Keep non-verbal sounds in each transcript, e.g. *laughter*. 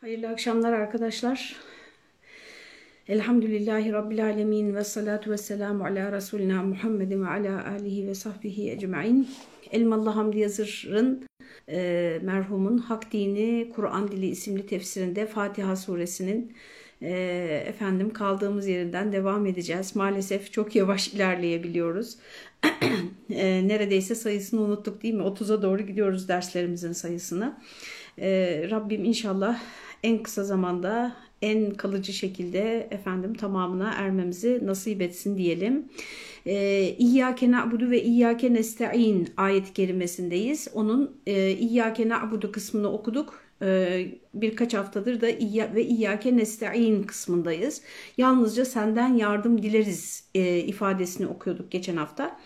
Hayırlı akşamlar arkadaşlar. Elhamdülillahi Rabbil Alemin ve salatu ve selamu ala Resulina Muhammedin ve ala alihi ve sahbihi ecma'in. Elmalı Hamdi Yazır'ın e, merhumun Hak Dini Kur'an Dili isimli tefsirinde Fatiha suresinin e, efendim kaldığımız yerinden devam edeceğiz. Maalesef çok yavaş ilerleyebiliyoruz. *clears throat* e, neredeyse sayısını unuttuk değil mi? 30'a doğru gidiyoruz derslerimizin sayısını. E, Rabbim inşallah en kısa zamanda en kalıcı şekilde efendim tamamına ermemizi nasip etsin diyelim. Ee, İyyâke na'budu ve İyyâke nesta'in ayet kelimesindeyiz. Onun e, İyyâke na'budu kısmını okuduk. Ee, birkaç haftadır da İyya ve İyyâke nesta'in kısmındayız. Yalnızca senden yardım dileriz e, ifadesini okuyorduk geçen hafta.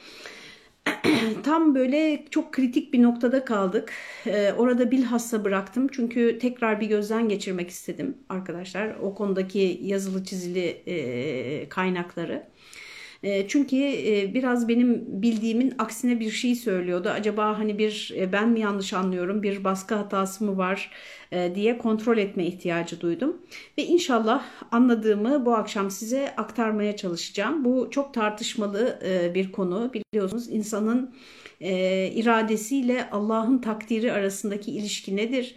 *clears throat* Tam böyle çok kritik bir noktada kaldık. Ee, orada bilhassa bıraktım çünkü tekrar bir gözden geçirmek istedim arkadaşlar. O konudaki yazılı çizili e, kaynakları. E, çünkü e, biraz benim bildiğimin aksine bir şey söylüyordu. Acaba hani bir e, ben mi yanlış anlıyorum, bir baskı hatası mı var diye kontrol etme ihtiyacı duydum. Ve inşallah anladığımı bu akşam size aktarmaya çalışacağım. Bu çok tartışmalı bir konu. Biliyorsunuz insanın iradesiyle Allah'ın takdiri arasındaki ilişki nedir?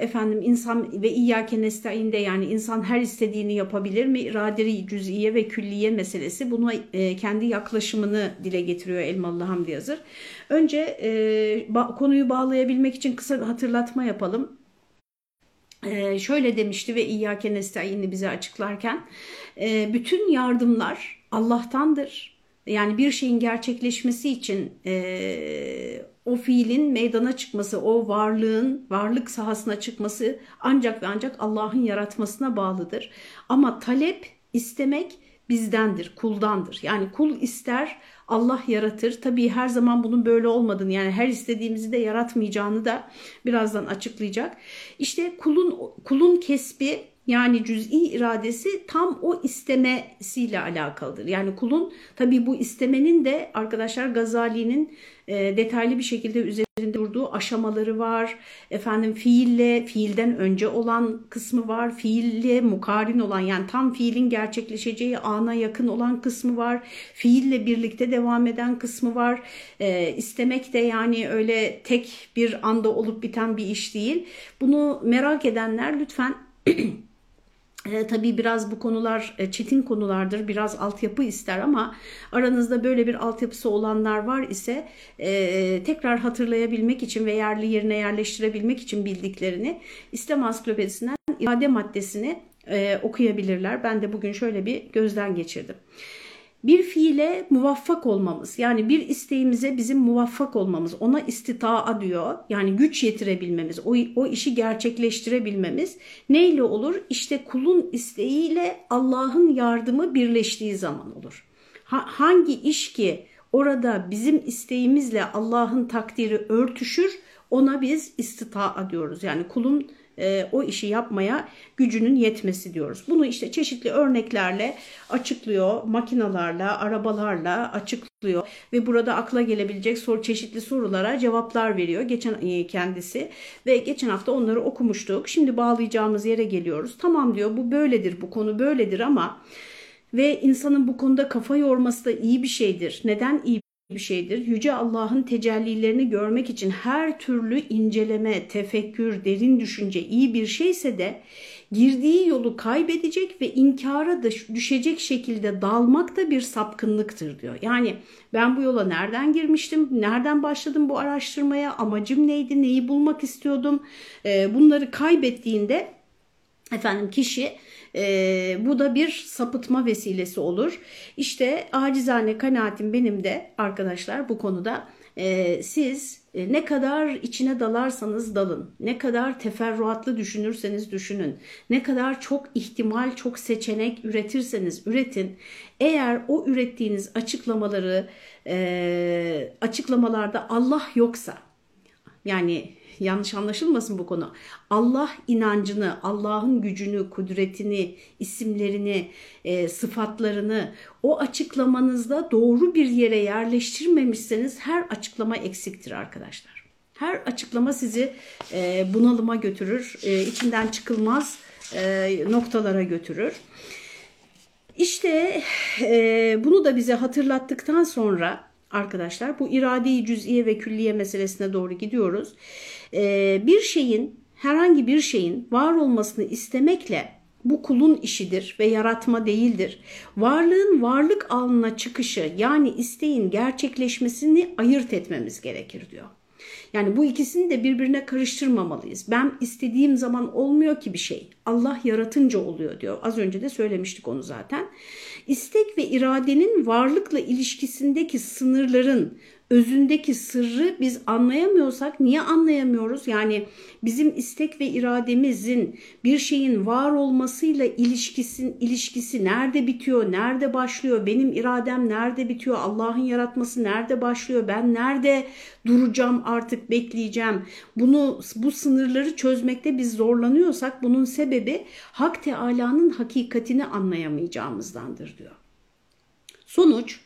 Efendim insan ve İyyâke nestaîn'de yani insan her istediğini yapabilir mi? İraderi cüz'iye ve külliye meselesi buna kendi yaklaşımını dile getiriyor Elmalı Hamdi Yazır. Önce konuyu bağlayabilmek için kısa bir hatırlatma yapalım. şöyle demişti ve İyyâke nestaîn'i bize açıklarken bütün yardımlar Allah'tandır. Yani bir şeyin gerçekleşmesi için o fiilin meydana çıkması, o varlığın varlık sahasına çıkması ancak ve ancak Allah'ın yaratmasına bağlıdır. Ama talep, istemek bizdendir, kuldandır. Yani kul ister, Allah yaratır. Tabii her zaman bunun böyle olmadığını yani her istediğimizi de yaratmayacağını da birazdan açıklayacak. İşte kulun kulun kesbi yani cüz'i iradesi tam o istemesiyle alakalıdır. Yani kulun tabii bu istemenin de arkadaşlar Gazali'nin e, detaylı bir şekilde üzerinde durduğu aşamaları var. Efendim fiille, fiilden önce olan kısmı var. Fiille mukarin olan yani tam fiilin gerçekleşeceği ana yakın olan kısmı var. Fiille birlikte devam eden kısmı var. E, istemek de yani öyle tek bir anda olup biten bir iş değil. Bunu merak edenler lütfen *clears throat* E, tabii biraz bu konular e, çetin konulardır, biraz altyapı ister ama aranızda böyle bir altyapısı olanlar var ise e, tekrar hatırlayabilmek için ve yerli yerine yerleştirebilmek için bildiklerini İslam Ansiklopedisinden irade maddesini e, okuyabilirler. Ben de bugün şöyle bir gözden geçirdim bir fiile muvaffak olmamız yani bir isteğimize bizim muvaffak olmamız ona istitaa diyor. Yani güç yetirebilmemiz o, o işi gerçekleştirebilmemiz neyle olur? İşte kulun isteğiyle Allah'ın yardımı birleştiği zaman olur. Ha, hangi iş ki orada bizim isteğimizle Allah'ın takdiri örtüşür ona biz istitaa diyoruz. Yani kulun e, o işi yapmaya gücünün yetmesi diyoruz. Bunu işte çeşitli örneklerle açıklıyor, makinalarla, arabalarla açıklıyor ve burada akla gelebilecek soru çeşitli sorulara cevaplar veriyor geçen e, kendisi ve geçen hafta onları okumuştuk. Şimdi bağlayacağımız yere geliyoruz. Tamam diyor bu böyledir, bu konu böyledir ama ve insanın bu konuda kafa yorması da iyi bir şeydir. Neden iyi bir şeydir. Yüce Allah'ın tecellilerini görmek için her türlü inceleme, tefekkür, derin düşünce iyi bir şeyse de girdiği yolu kaybedecek ve inkara düşecek şekilde dalmak da bir sapkınlıktır diyor. Yani ben bu yola nereden girmiştim, nereden başladım bu araştırmaya, amacım neydi, neyi bulmak istiyordum ee, bunları kaybettiğinde efendim kişi e, bu da bir sapıtma vesilesi olur. İşte acizane kanaatim benim de arkadaşlar bu konuda e, siz e, ne kadar içine dalarsanız dalın, ne kadar teferruatlı düşünürseniz düşünün, ne kadar çok ihtimal, çok seçenek üretirseniz üretin. Eğer o ürettiğiniz açıklamaları, e, açıklamalarda Allah yoksa, yani yanlış anlaşılmasın bu konu. Allah inancını, Allah'ın gücünü, kudretini, isimlerini, e, sıfatlarını o açıklamanızda doğru bir yere yerleştirmemişseniz her açıklama eksiktir arkadaşlar. Her açıklama sizi e, bunalıma götürür, e, içinden çıkılmaz e, noktalara götürür. İşte e, bunu da bize hatırlattıktan sonra arkadaşlar bu iradeyi cüz'iye ve külliye meselesine doğru gidiyoruz. E, bir şeyin herhangi bir şeyin var olmasını istemekle bu kulun işidir ve yaratma değildir. Varlığın varlık alına çıkışı yani isteğin gerçekleşmesini ayırt etmemiz gerekir diyor. Yani bu ikisini de birbirine karıştırmamalıyız. Ben istediğim zaman olmuyor ki bir şey. Allah yaratınca oluyor diyor. Az önce de söylemiştik onu zaten. İstek ve iradenin varlıkla ilişkisindeki sınırların özündeki sırrı biz anlayamıyorsak niye anlayamıyoruz? Yani bizim istek ve irademizin bir şeyin var olmasıyla ilişkisin, ilişkisi nerede bitiyor, nerede başlıyor? Benim iradem nerede bitiyor? Allah'ın yaratması nerede başlıyor? Ben nerede duracağım artık bekleyeceğim? Bunu bu sınırları çözmekte biz zorlanıyorsak bunun sebebi Hak Teala'nın hakikatini anlayamayacağımızdandır diyor. Sonuç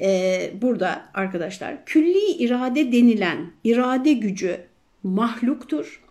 e, burada arkadaşlar külli irade denilen irade gücü mahluktur.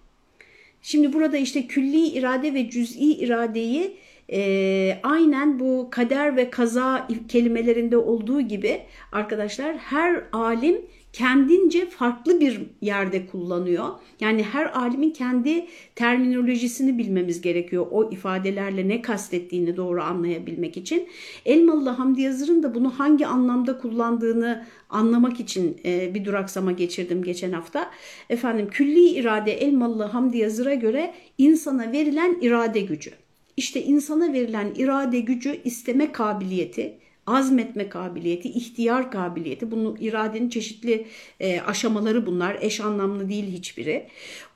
Şimdi burada işte külli irade ve cüz'i iradeyi e, aynen bu kader ve kaza kelimelerinde olduğu gibi arkadaşlar her alim kendince farklı bir yerde kullanıyor. Yani her alimin kendi terminolojisini bilmemiz gerekiyor. O ifadelerle ne kastettiğini doğru anlayabilmek için. Elmalı Hamdi Yazır'ın da bunu hangi anlamda kullandığını anlamak için e, bir duraksama geçirdim geçen hafta. Efendim külli irade Elmalı Hamdi Yazır'a göre insana verilen irade gücü. İşte insana verilen irade gücü isteme kabiliyeti, azmetme kabiliyeti, ihtiyar kabiliyeti. Bunu iradenin çeşitli e, aşamaları bunlar. Eş anlamlı değil hiçbiri.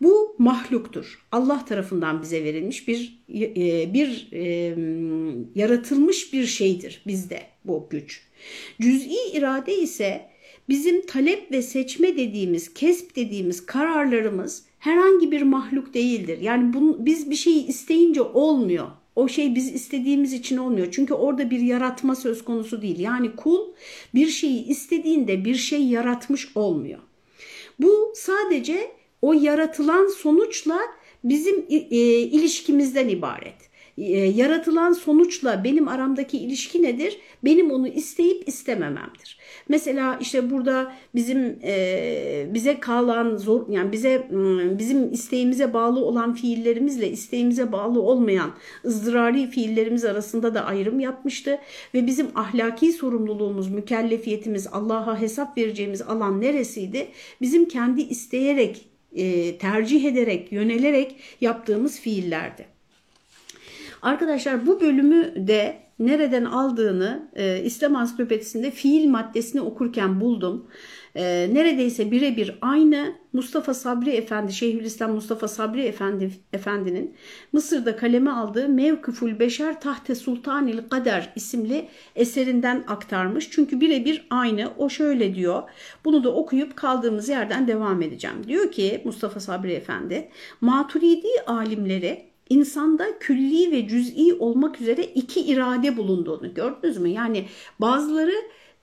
Bu mahluktur. Allah tarafından bize verilmiş bir e, bir e, yaratılmış bir şeydir bizde bu güç. Cüz'i irade ise bizim talep ve seçme dediğimiz, kesp dediğimiz kararlarımız herhangi bir mahluk değildir. Yani bunu, biz bir şeyi isteyince olmuyor o şey biz istediğimiz için olmuyor. Çünkü orada bir yaratma söz konusu değil. Yani kul bir şeyi istediğinde bir şey yaratmış olmuyor. Bu sadece o yaratılan sonuçla bizim e, ilişkimizden ibaret. E, yaratılan sonuçla benim aramdaki ilişki nedir? Benim onu isteyip istemememdir. Mesela işte burada bizim e, bize kalan zor yani bize bizim isteğimize bağlı olan fiillerimizle isteğimize bağlı olmayan ızdırari fiillerimiz arasında da ayrım yapmıştı ve bizim ahlaki sorumluluğumuz, mükellefiyetimiz, Allah'a hesap vereceğimiz alan neresiydi? Bizim kendi isteyerek, e, tercih ederek, yönelerek yaptığımız fiillerdi. Arkadaşlar bu bölümü de nereden aldığını e, İslam Ansiklopedisinde fiil maddesini okurken buldum. E, neredeyse birebir aynı Mustafa Sabri Efendi, Şeyhülislam Mustafa Sabri Efendi Efendi'nin Mısır'da kaleme aldığı Mevkıful Beşer Tahte Sultanil Kader isimli eserinden aktarmış. Çünkü birebir aynı. O şöyle diyor. Bunu da okuyup kaldığımız yerden devam edeceğim. Diyor ki Mustafa Sabri Efendi, Maturidi alimleri insanda külli ve cüz'i olmak üzere iki irade bulunduğunu gördünüz mü? Yani bazıları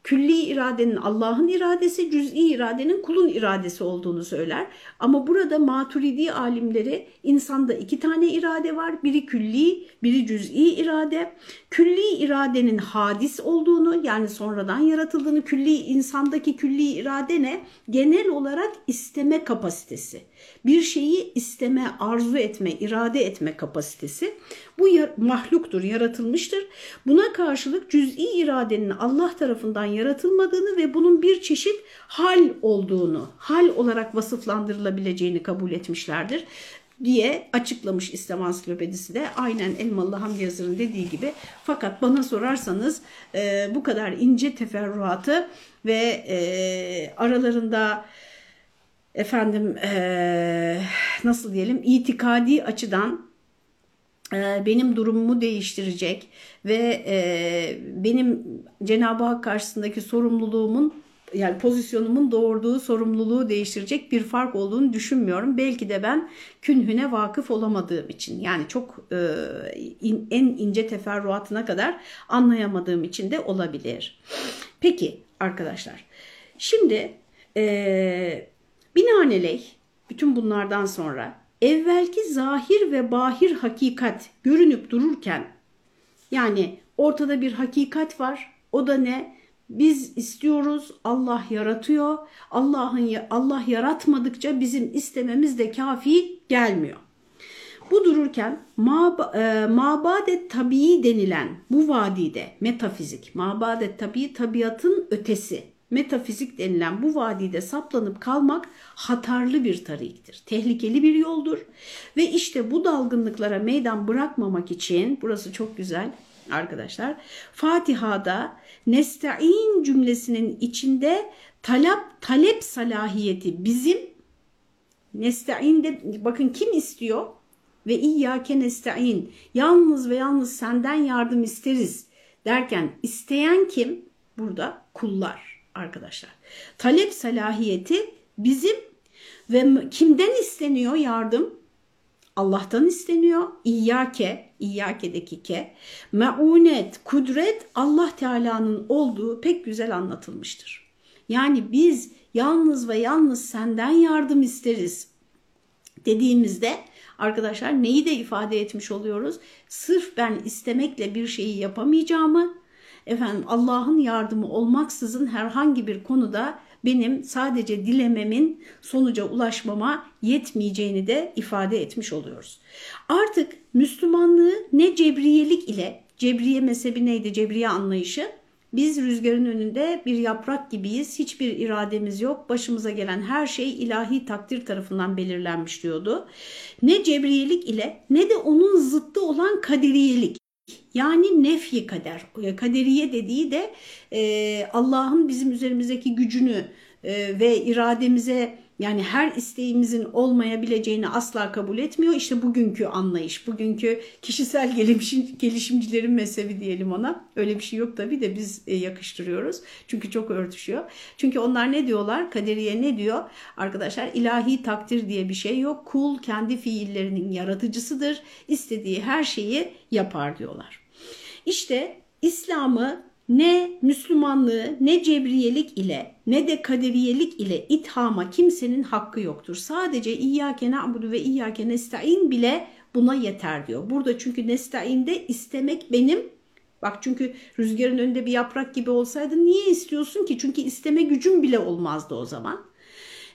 külli iradenin Allah'ın iradesi, cüz'i iradenin kulun iradesi olduğunu söyler. Ama burada maturidi alimleri insanda iki tane irade var. Biri külli, biri cüz'i irade. Külli iradenin hadis olduğunu yani sonradan yaratıldığını, külli insandaki külli irade ne? Genel olarak isteme kapasitesi. Bir şeyi isteme, arzu etme, irade etme kapasitesi. Bu mahluktur, yaratılmıştır. Buna karşılık cüz'i iradenin Allah tarafından yaratılmadığını ve bunun bir çeşit hal olduğunu, hal olarak vasıflandırılabileceğini kabul etmişlerdir diye açıklamış İslam Ansiklopedisi de aynen Elmalı Hamdi Yazır'ın dediği gibi. Fakat bana sorarsanız e, bu kadar ince teferruatı ve e, aralarında efendim e, nasıl diyelim itikadi açıdan e, benim durumumu değiştirecek ve e, benim Cenab-ı Hak karşısındaki sorumluluğumun yani pozisyonumun doğurduğu sorumluluğu değiştirecek bir fark olduğunu düşünmüyorum. Belki de ben künhüne vakıf olamadığım için yani çok e, in, en ince teferruatına kadar anlayamadığım için de olabilir. Peki arkadaşlar şimdi e, Binaenaleyh bütün bunlardan sonra evvelki zahir ve bahir hakikat görünüp dururken yani ortada bir hakikat var. O da ne? Biz istiyoruz, Allah yaratıyor. Allah'ın Allah yaratmadıkça bizim istememiz de kafi gelmiyor. Bu dururken e, mabadet tabii denilen bu vadide metafizik, mabadet tabii tabiatın ötesi, metafizik denilen bu vadide saplanıp kalmak hatarlı bir tariktir. Tehlikeli bir yoldur. Ve işte bu dalgınlıklara meydan bırakmamak için, burası çok güzel arkadaşlar, Fatiha'da nesta'in cümlesinin içinde talep, talep salahiyeti bizim nesta'inde bakın kim istiyor? Ve iyyâke nesta'in yalnız ve yalnız senden yardım isteriz derken isteyen kim? Burada kullar arkadaşlar. Talep salahiyeti bizim ve kimden isteniyor yardım? Allah'tan isteniyor. İyyake, İyyake'deki ke, meunet, kudret Allah Teala'nın olduğu pek güzel anlatılmıştır. Yani biz yalnız ve yalnız senden yardım isteriz dediğimizde arkadaşlar neyi de ifade etmiş oluyoruz? Sırf ben istemekle bir şeyi yapamayacağımı, efendim Allah'ın yardımı olmaksızın herhangi bir konuda benim sadece dilememin sonuca ulaşmama yetmeyeceğini de ifade etmiş oluyoruz. Artık Müslümanlığı ne cebriyelik ile, cebriye mezhebi neydi, cebriye anlayışı, biz rüzgarın önünde bir yaprak gibiyiz, hiçbir irademiz yok, başımıza gelen her şey ilahi takdir tarafından belirlenmiş diyordu. Ne cebriyelik ile ne de onun zıttı olan kaderiyelik. Yani nefyi kader. Kaderiye dediği de e, Allah'ın bizim üzerimizdeki gücünü e, ve irademize yani her isteğimizin olmayabileceğini asla kabul etmiyor. İşte bugünkü anlayış, bugünkü kişisel *laughs* gelişim, gelişimcilerin mezhebi diyelim ona. Öyle bir şey yok tabii de biz e, yakıştırıyoruz. Çünkü çok örtüşüyor. Çünkü onlar ne diyorlar? Kaderiye ne diyor? Arkadaşlar ilahi takdir diye bir şey yok. Kul kendi fiillerinin yaratıcısıdır. İstediği her şeyi yapar diyorlar. İşte İslam'ı ne Müslümanlığı ne cebriyelik ile ne de kaderiyelik ile ithama kimsenin hakkı yoktur. Sadece İyyâke na'budu ve İyyâke nesta'in bile buna yeter diyor. Burada çünkü nesta'inde istemek benim Bak çünkü rüzgarın önünde bir yaprak gibi olsaydı niye istiyorsun ki? Çünkü isteme gücüm bile olmazdı o zaman.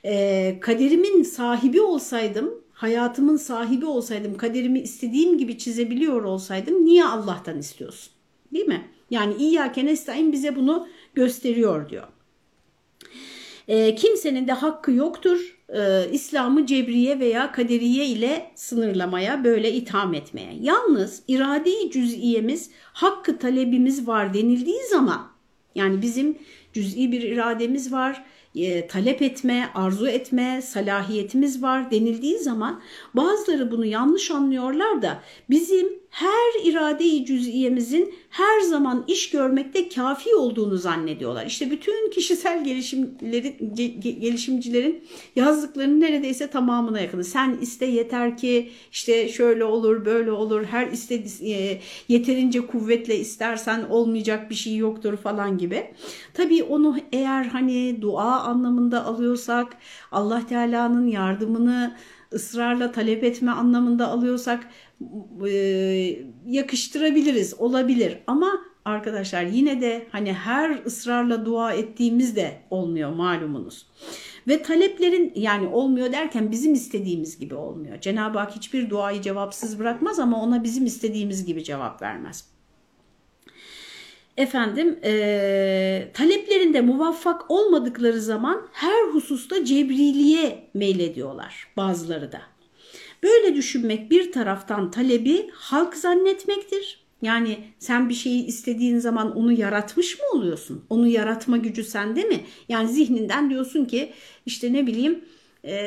Ee, kaderimin sahibi olsaydım, hayatımın sahibi olsaydım, kaderimi istediğim gibi çizebiliyor olsaydım niye Allah'tan istiyorsun? Değil mi? Yani İyyâke nestaîn bize bunu gösteriyor diyor. E, kimsenin de hakkı yoktur e, İslam'ı cebriye veya kaderiye ile sınırlamaya, böyle itham etmeye. Yalnız irade-i cüz'iyemiz, hakkı talebimiz var denildiği zaman, yani bizim cüz'i bir irademiz var, e, talep etme, arzu etme, salahiyetimiz var denildiği zaman bazıları bunu yanlış anlıyorlar da bizim her irade-i cüz'iyemizin her zaman iş görmekte kafi olduğunu zannediyorlar. İşte bütün kişisel gelişimlerin, gelişimcilerin yazdıklarının neredeyse tamamına yakını. Sen iste yeter ki işte şöyle olur böyle olur her iste e, yeterince kuvvetle istersen olmayacak bir şey yoktur falan gibi. Tabii onu eğer hani dua anlamında alıyorsak Allah Teala'nın yardımını ısrarla talep etme anlamında alıyorsak e, yakıştırabiliriz olabilir ama arkadaşlar yine de hani her ısrarla dua ettiğimiz de olmuyor malumunuz. Ve taleplerin yani olmuyor derken bizim istediğimiz gibi olmuyor. Cenab-ı Hak hiçbir duayı cevapsız bırakmaz ama ona bizim istediğimiz gibi cevap vermez efendim e, taleplerinde muvaffak olmadıkları zaman her hususta cebriliğe meylediyorlar bazıları da. Böyle düşünmek bir taraftan talebi halk zannetmektir. Yani sen bir şeyi istediğin zaman onu yaratmış mı oluyorsun? Onu yaratma gücü sende mi? Yani zihninden diyorsun ki işte ne bileyim e,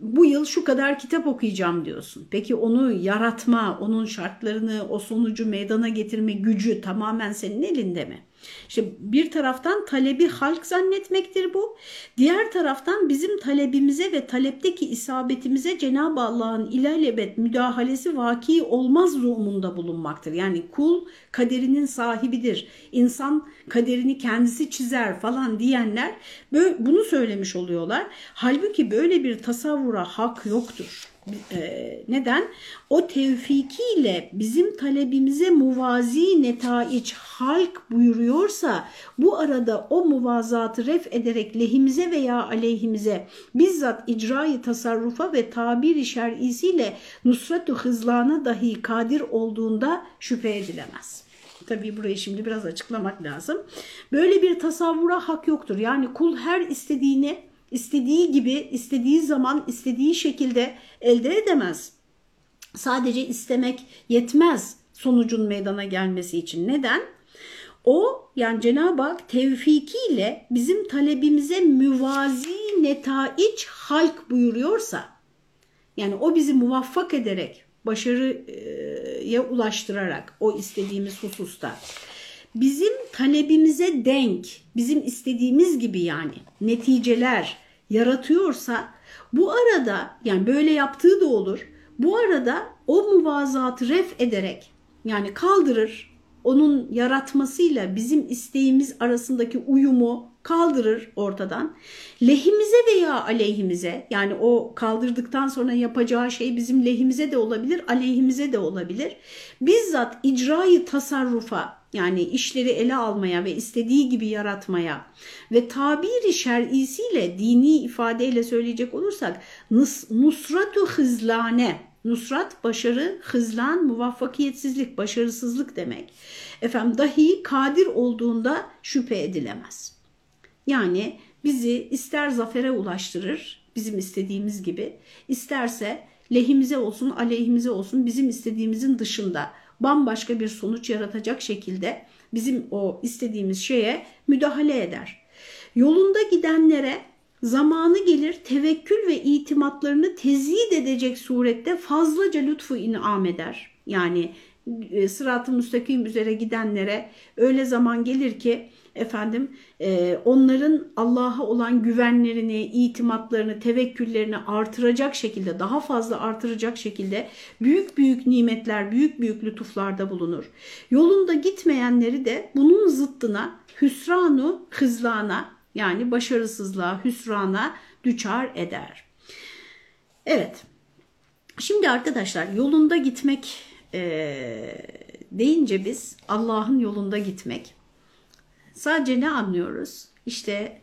bu yıl şu kadar kitap okuyacağım diyorsun. Peki onu yaratma, onun şartlarını, o sonucu meydana getirme gücü tamamen senin elinde mi? İşte bir taraftan talebi halk zannetmektir bu. Diğer taraftan bizim talebimize ve talepteki isabetimize Cenab-ı Allah'ın ilelebet müdahalesi vaki olmaz ruhumunda bulunmaktır. Yani kul kaderinin sahibidir. İnsan kaderini kendisi çizer falan diyenler bunu söylemiş oluyorlar. Halbuki böyle bir tasavvura hak yoktur. E, neden? O tevfikiyle bizim talebimize muvazi netaiç halk buyuruyorsa bu arada o muvazatı ref ederek lehimize veya aleyhimize bizzat icrayı tasarrufa ve tabiri şer'isiyle nusratu hızlana dahi kadir olduğunda şüphe edilemez. Tabii burayı şimdi biraz açıklamak lazım. Böyle bir tasavvura hak yoktur. Yani kul her istediğini istediği gibi, istediği zaman, istediği şekilde elde edemez. Sadece istemek yetmez sonucun meydana gelmesi için. Neden? O yani Cenab-ı Hak tevfikiyle bizim talebimize müvazi netaiç halk buyuruyorsa yani o bizi muvaffak ederek başarıya ulaştırarak o istediğimiz hususta bizim talebimize denk, bizim istediğimiz gibi yani neticeler yaratıyorsa bu arada yani böyle yaptığı da olur. Bu arada o muvazatı ref ederek yani kaldırır onun yaratmasıyla bizim isteğimiz arasındaki uyumu kaldırır ortadan. Lehimize veya aleyhimize yani o kaldırdıktan sonra yapacağı şey bizim lehimize de olabilir, aleyhimize de olabilir. Bizzat icrayı tasarrufa yani işleri ele almaya ve istediği gibi yaratmaya ve tabiri şer'isiyle dini ifadeyle söyleyecek olursak nus, nusratu hızlane Nusrat başarı, hızlan, muvaffakiyetsizlik, başarısızlık demek. Efendim dahi kadir olduğunda şüphe edilemez. Yani bizi ister zafere ulaştırır bizim istediğimiz gibi, isterse lehimize olsun, aleyhimize olsun bizim istediğimizin dışında bambaşka bir sonuç yaratacak şekilde bizim o istediğimiz şeye müdahale eder. Yolunda gidenlere zamanı gelir tevekkül ve itimatlarını tezid edecek surette fazlaca lütfu inam eder. Yani e, sırat-ı müstakim üzere gidenlere öyle zaman gelir ki efendim e, onların Allah'a olan güvenlerini, itimatlarını, tevekküllerini artıracak şekilde, daha fazla artıracak şekilde büyük büyük nimetler, büyük büyük lütuflarda bulunur. Yolunda gitmeyenleri de bunun zıttına hüsranu hızlana yani başarısızlığa, hüsrana düçar eder. Evet, şimdi arkadaşlar yolunda gitmek e, deyince biz Allah'ın yolunda gitmek. Sadece ne anlıyoruz? İşte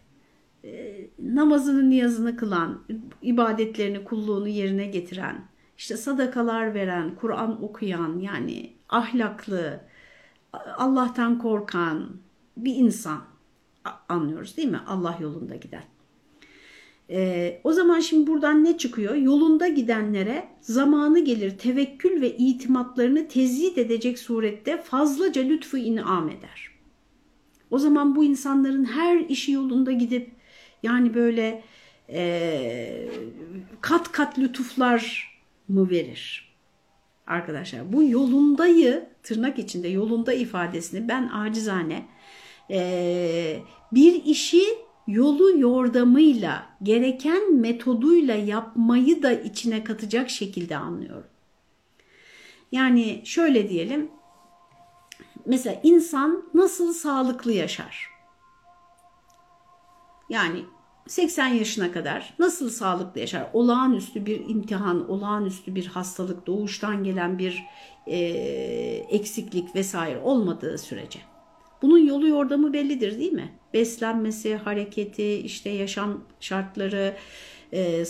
e, namazını niyazını kılan, ibadetlerini kulluğunu yerine getiren, işte sadakalar veren, Kur'an okuyan yani ahlaklı, Allah'tan korkan bir insan anlıyoruz değil mi? Allah yolunda giden. Ee, o zaman şimdi buradan ne çıkıyor? Yolunda gidenlere zamanı gelir tevekkül ve itimatlarını tezid edecek surette fazlaca lütfu inam eder. O zaman bu insanların her işi yolunda gidip yani böyle e, kat kat lütuflar mı verir? Arkadaşlar bu yolundayı tırnak içinde yolunda ifadesini ben acizane e, bir işi yolu yordamıyla, gereken metoduyla yapmayı da içine katacak şekilde anlıyorum. Yani şöyle diyelim, mesela insan nasıl sağlıklı yaşar? Yani 80 yaşına kadar nasıl sağlıklı yaşar? Olağanüstü bir imtihan, olağanüstü bir hastalık, doğuştan gelen bir e, eksiklik vesaire olmadığı sürece. Bunun yolu yordamı bellidir değil mi? Beslenmesi, hareketi, işte yaşam şartları, e,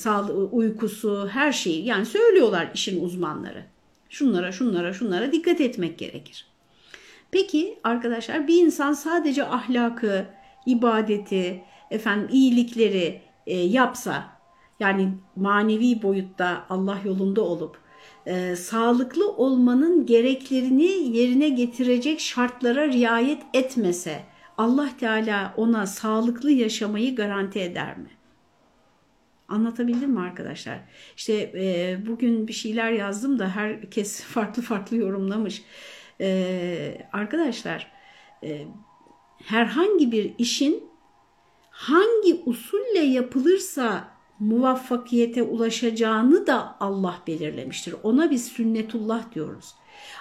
uykusu, her şeyi yani söylüyorlar işin uzmanları. Şunlara, şunlara, şunlara dikkat etmek gerekir. Peki arkadaşlar bir insan sadece ahlakı, ibadeti, efendim iyilikleri e, yapsa yani manevi boyutta Allah yolunda olup e, sağlıklı olmanın gereklerini yerine getirecek şartlara riayet etmese Allah Teala ona sağlıklı yaşamayı garanti eder mi? Anlatabildim mi arkadaşlar? İşte e, bugün bir şeyler yazdım da herkes *laughs* farklı farklı yorumlamış. E, arkadaşlar e, herhangi bir işin hangi usulle yapılırsa muvaffakiyete ulaşacağını da Allah belirlemiştir. Ona biz sünnetullah diyoruz.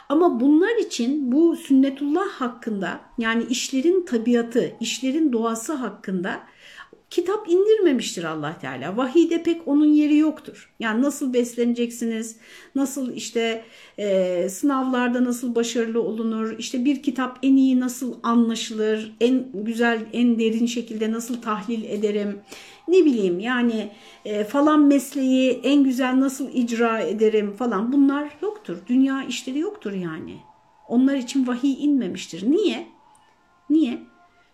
Ama bunlar için bu sünnetullah hakkında yani işlerin tabiatı, işlerin doğası hakkında kitap indirmemiştir Allah Teala. Vahide pek onun yeri yoktur. Yani nasıl besleneceksiniz, nasıl işte e, sınavlarda nasıl başarılı olunur, işte bir kitap en iyi nasıl anlaşılır, en güzel, en derin şekilde nasıl tahlil ederim, ne bileyim yani e, falan mesleği en güzel nasıl icra ederim falan bunlar yoktur. Dünya işleri yoktur yani. Onlar için vahiy inmemiştir. Niye? Niye?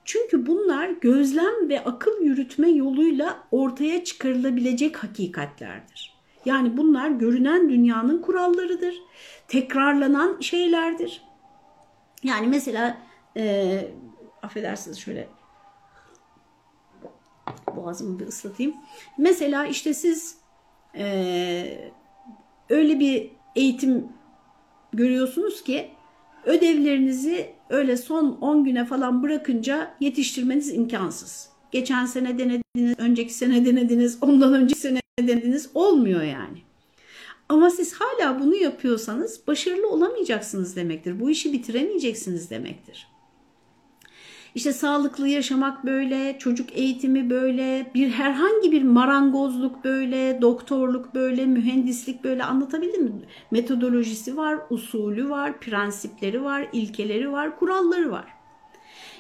Çünkü bunlar gözlem ve akıl yürütme yoluyla ortaya çıkarılabilecek hakikatlerdir. Yani bunlar görünen dünyanın kurallarıdır. Tekrarlanan şeylerdir. Yani mesela e, affedersiniz şöyle boğazımı bir ıslatayım. Mesela işte siz e, öyle bir eğitim görüyorsunuz ki ödevlerinizi öyle son 10 güne falan bırakınca yetiştirmeniz imkansız. Geçen sene denediniz, önceki sene denediniz, ondan önceki sene denediniz olmuyor yani. Ama siz hala bunu yapıyorsanız başarılı olamayacaksınız demektir. Bu işi bitiremeyeceksiniz demektir. İşte sağlıklı yaşamak böyle, çocuk eğitimi böyle, bir herhangi bir marangozluk böyle, doktorluk böyle, mühendislik böyle anlatabildim mi? Metodolojisi var, usulü var, prensipleri var, ilkeleri var, kuralları var.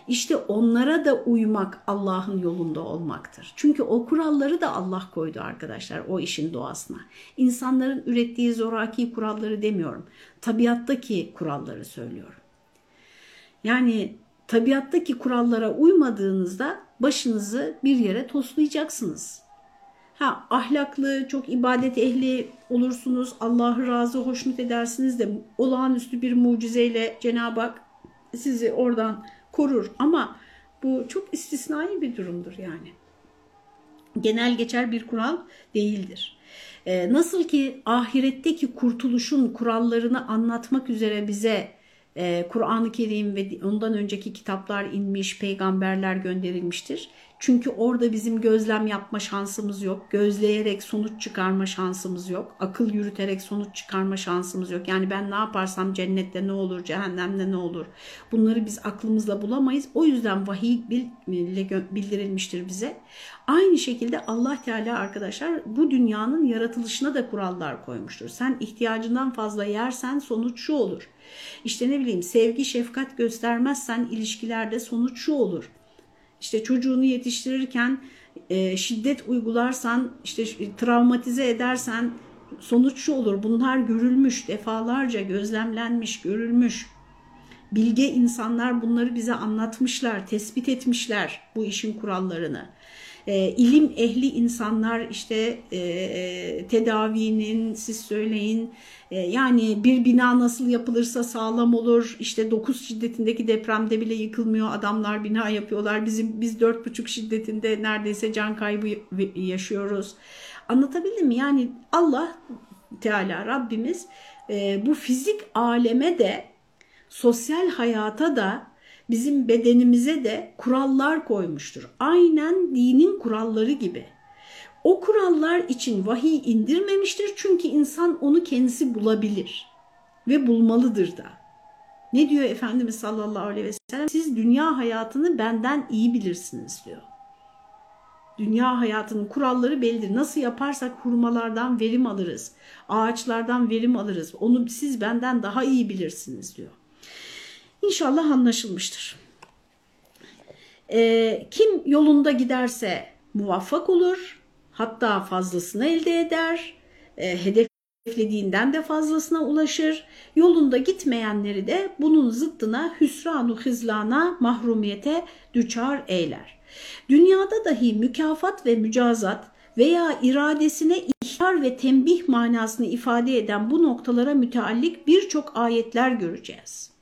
İşte onlara da uymak Allah'ın yolunda olmaktır. Çünkü o kuralları da Allah koydu arkadaşlar o işin doğasına. İnsanların ürettiği zoraki kuralları demiyorum. Tabiattaki kuralları söylüyorum. Yani tabiattaki kurallara uymadığınızda başınızı bir yere toslayacaksınız. Ha ahlaklı, çok ibadet ehli olursunuz, Allah'ı razı, hoşnut edersiniz de olağanüstü bir mucizeyle Cenab-ı Hak sizi oradan korur. Ama bu çok istisnai bir durumdur yani. Genel geçer bir kural değildir. Ee, nasıl ki ahiretteki kurtuluşun kurallarını anlatmak üzere bize e, Kur'an-ı Kerim ve ondan önceki kitaplar inmiş, peygamberler gönderilmiştir. Çünkü orada bizim gözlem yapma şansımız yok. Gözleyerek sonuç çıkarma şansımız yok. Akıl yürüterek sonuç çıkarma şansımız yok. Yani ben ne yaparsam cennette ne olur, cehennemde ne olur? Bunları biz aklımızla bulamayız. O yüzden vahiy bildirilmiştir bize. Aynı şekilde Allah Teala arkadaşlar bu dünyanın yaratılışına da kurallar koymuştur. Sen ihtiyacından fazla yersen sonuç şu olur. İşte ne bileyim sevgi, şefkat göstermezsen ilişkilerde sonuç şu olur işte çocuğunu yetiştirirken e, şiddet uygularsan, işte travmatize edersen sonuç şu olur. Bunlar görülmüş, defalarca gözlemlenmiş, görülmüş. Bilge insanlar bunları bize anlatmışlar, tespit etmişler bu işin kurallarını e, ilim ehli insanlar işte e, tedavinin siz söyleyin e, yani bir bina nasıl yapılırsa sağlam olur. İşte 9 şiddetindeki depremde bile yıkılmıyor adamlar bina yapıyorlar. Bizim biz 4,5 şiddetinde neredeyse can kaybı yaşıyoruz. Anlatabildim mi? Yani Allah Teala Rabbimiz e, bu fizik aleme de sosyal hayata da bizim bedenimize de kurallar koymuştur. Aynen dinin kuralları gibi. O kurallar için vahiy indirmemiştir çünkü insan onu kendisi bulabilir ve bulmalıdır da. Ne diyor Efendimiz sallallahu aleyhi ve sellem? Siz dünya hayatını benden iyi bilirsiniz diyor. Dünya hayatının kuralları bellidir. Nasıl yaparsak hurmalardan verim alırız, ağaçlardan verim alırız. Onu siz benden daha iyi bilirsiniz diyor. İnşallah anlaşılmıştır. E, kim yolunda giderse muvaffak olur, hatta fazlasını elde eder, e, hedeflediğinden de fazlasına ulaşır. Yolunda gitmeyenleri de bunun zıttına hüsranu hızlana, mahrumiyete düçar eyler. Dünyada dahi mükafat ve mücazat veya iradesine ihbar ve tembih manasını ifade eden bu noktalara müteallik birçok ayetler göreceğiz.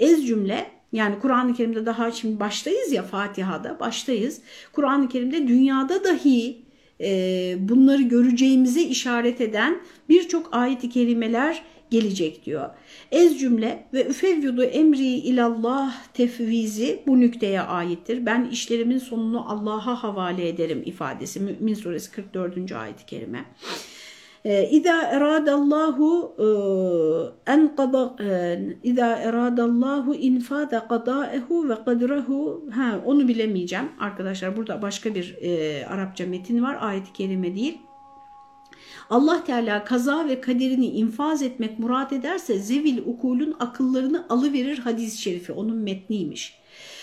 Ez cümle yani Kur'an-ı Kerim'de daha şimdi baştayız ya Fatiha'da baştayız. Kur'an-ı Kerim'de dünyada dahi e, bunları göreceğimize işaret eden birçok ayet-i kerimeler gelecek diyor. Ez cümle ve üfevvüdü emri ilallah tefvizi bu nükteye aittir. Ben işlerimin sonunu Allah'a havale ederim ifadesi. Mümin suresi 44. ayet-i kerime. İza eradallahu en qada İza eradallahu infada qada'ehu ve kadrehu ha onu bilemeyeceğim arkadaşlar. Burada başka bir e, Arapça metin var. Ayet-i kerime değil. Allah Teala kaza ve kaderini infaz etmek murad ederse zevil ukulun akıllarını alıverir hadis-i şerifi. Onun metniymiş.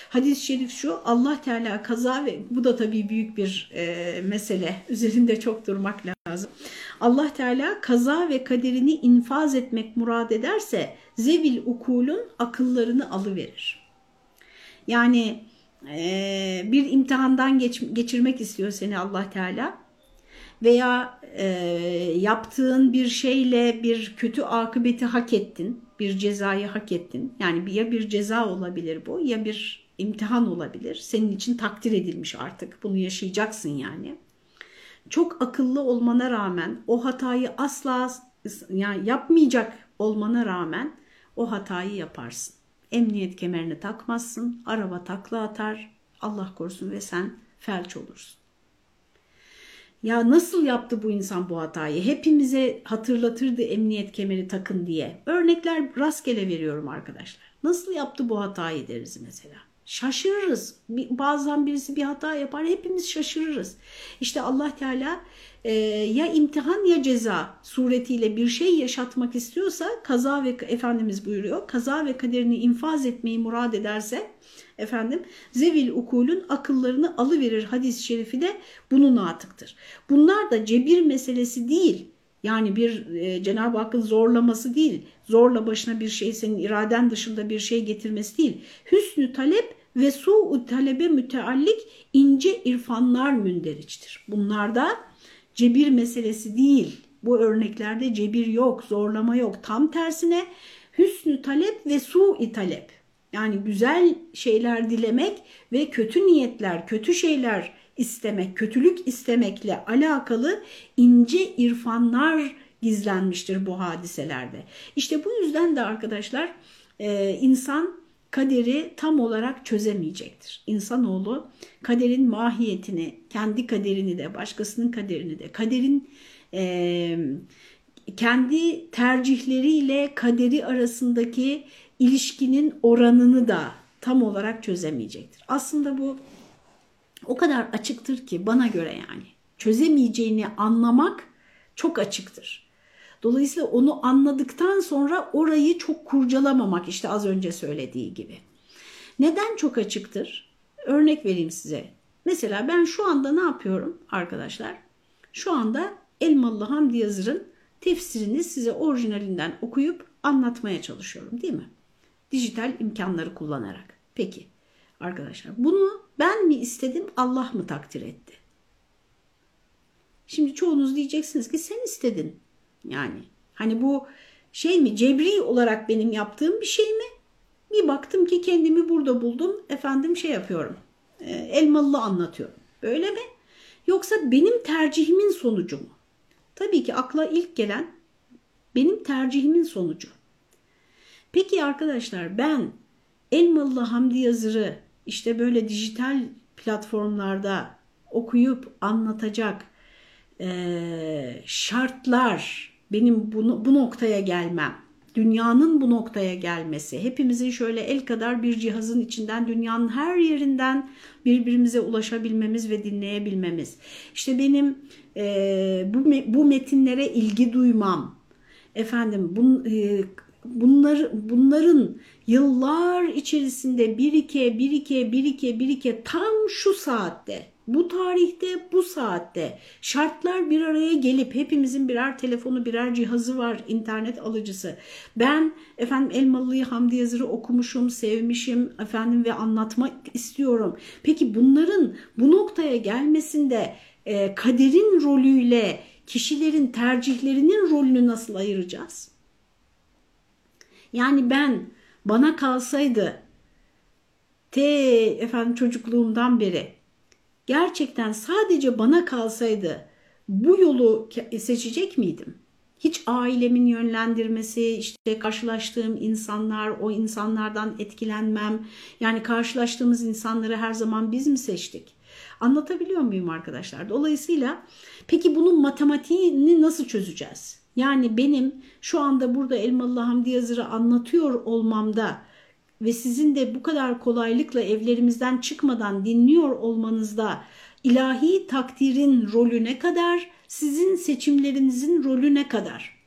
Hadis-i şerif şu Allah Teala kaza ve bu da tabii büyük bir e, mesele. Üzerinde çok durmak lazım. Allah Teala kaza ve kaderini infaz etmek murad ederse zevil ukulun akıllarını alıverir. Yani e, bir imtihandan geç, geçirmek istiyor seni Allah Teala veya e, yaptığın bir şeyle bir kötü akıbeti hak ettin, bir cezayı hak ettin. Yani ya bir ceza olabilir bu ya bir imtihan olabilir. Senin için takdir edilmiş artık. Bunu yaşayacaksın yani. Çok akıllı olmana rağmen o hatayı asla yani yapmayacak olmana rağmen o hatayı yaparsın. Emniyet kemerini takmazsın, araba takla atar, Allah korusun ve sen felç olursun. Ya nasıl yaptı bu insan bu hatayı? Hepimize hatırlatırdı emniyet kemeri takın diye. Örnekler rastgele veriyorum arkadaşlar. Nasıl yaptı bu hatayı deriz mesela. Şaşırırız. Bazen birisi bir hata yapar hepimiz şaşırırız. İşte Allah Teala e, ya imtihan ya ceza suretiyle bir şey yaşatmak istiyorsa kaza ve Efendimiz buyuruyor kaza ve kaderini infaz etmeyi murad ederse efendim zevil ukulün akıllarını alıverir hadis-i şerifi de bunun atıktır. Bunlar da cebir meselesi değil. Yani bir e, Cenab-ı Hakk'ın zorlaması değil, zorla başına bir şey senin iraden dışında bir şey getirmesi değil. Hüsnü talep ve su'u talebe müteallik ince irfanlar münderiçtir. Bunlarda cebir meselesi değil. Bu örneklerde cebir yok, zorlama yok. Tam tersine hüsnü talep ve su'i talep. Yani güzel şeyler dilemek ve kötü niyetler, kötü şeyler istemek, kötülük istemekle alakalı ince irfanlar gizlenmiştir bu hadiselerde. İşte bu yüzden de arkadaşlar e, insan kaderi tam olarak çözemeyecektir. İnsanoğlu kaderin mahiyetini, kendi kaderini de, başkasının kaderini de, kaderin e, kendi tercihleriyle kaderi arasındaki ilişkinin oranını da tam olarak çözemeyecektir. Aslında bu o kadar açıktır ki bana göre yani çözemeyeceğini anlamak çok açıktır. Dolayısıyla onu anladıktan sonra orayı çok kurcalamamak işte az önce söylediği gibi. Neden çok açıktır? Örnek vereyim size. Mesela ben şu anda ne yapıyorum arkadaşlar? Şu anda Elmalı Hamdi Yazır'ın tefsirini size orijinalinden okuyup anlatmaya çalışıyorum değil mi? Dijital imkanları kullanarak. Peki arkadaşlar bunu ben mi istedim Allah mı takdir etti? Şimdi çoğunuz diyeceksiniz ki sen istedin. Yani hani bu şey mi cebri olarak benim yaptığım bir şey mi? Bir baktım ki kendimi burada buldum. Efendim şey yapıyorum. E, elmalı anlatıyorum. Böyle mi? Yoksa benim tercihimin sonucu mu? Tabii ki akla ilk gelen benim tercihimin sonucu. Peki arkadaşlar ben Elmalı Hamdi Yazır'ı işte böyle dijital platformlarda okuyup anlatacak e, şartlar benim bunu, bu noktaya gelmem, dünyanın bu noktaya gelmesi, hepimizin şöyle el kadar bir cihazın içinden dünyanın her yerinden birbirimize ulaşabilmemiz ve dinleyebilmemiz. İşte benim e, bu, bu metinlere ilgi duymam, efendim bun, e, bunlar, bunların yıllar içerisinde birike, birike, birike, birike tam şu saatte, bu tarihte, bu saatte şartlar bir araya gelip hepimizin birer telefonu, birer cihazı var, internet alıcısı. Ben efendim Elmalı'yı Hamdi Yazır'ı okumuşum, sevmişim efendim ve anlatmak istiyorum. Peki bunların bu noktaya gelmesinde e, kaderin rolüyle kişilerin tercihlerinin rolünü nasıl ayıracağız? Yani ben bana kalsaydı te efendim çocukluğumdan beri gerçekten sadece bana kalsaydı bu yolu seçecek miydim? Hiç ailemin yönlendirmesi, işte karşılaştığım insanlar, o insanlardan etkilenmem. Yani karşılaştığımız insanları her zaman biz mi seçtik? Anlatabiliyor muyum arkadaşlar? Dolayısıyla peki bunun matematiğini nasıl çözeceğiz? Yani benim şu anda burada Elmalı Hamdi Yazır'ı anlatıyor olmamda ve sizin de bu kadar kolaylıkla evlerimizden çıkmadan dinliyor olmanızda ilahi takdirin rolü ne kadar, sizin seçimlerinizin rolü ne kadar?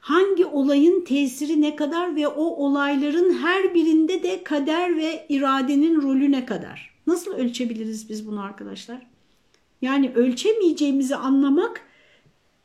Hangi olayın tesiri ne kadar ve o olayların her birinde de kader ve iradenin rolü ne kadar? Nasıl ölçebiliriz biz bunu arkadaşlar? Yani ölçemeyeceğimizi anlamak